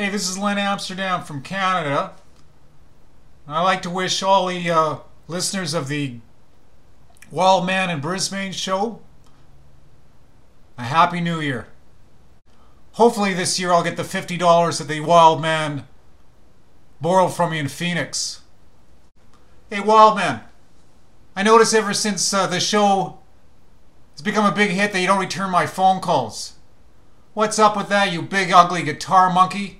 Hey, this is Len Amsterdam from Canada. I'd like to wish all the uh, listeners of the Wild Man in Brisbane show a Happy New Year. Hopefully, this year I'll get the $50 that the Wild Man borrowed from me in Phoenix. Hey, Wild Man, I notice ever since uh, the show has become a big hit that you don't return my phone calls. What's up with that, you big ugly guitar monkey?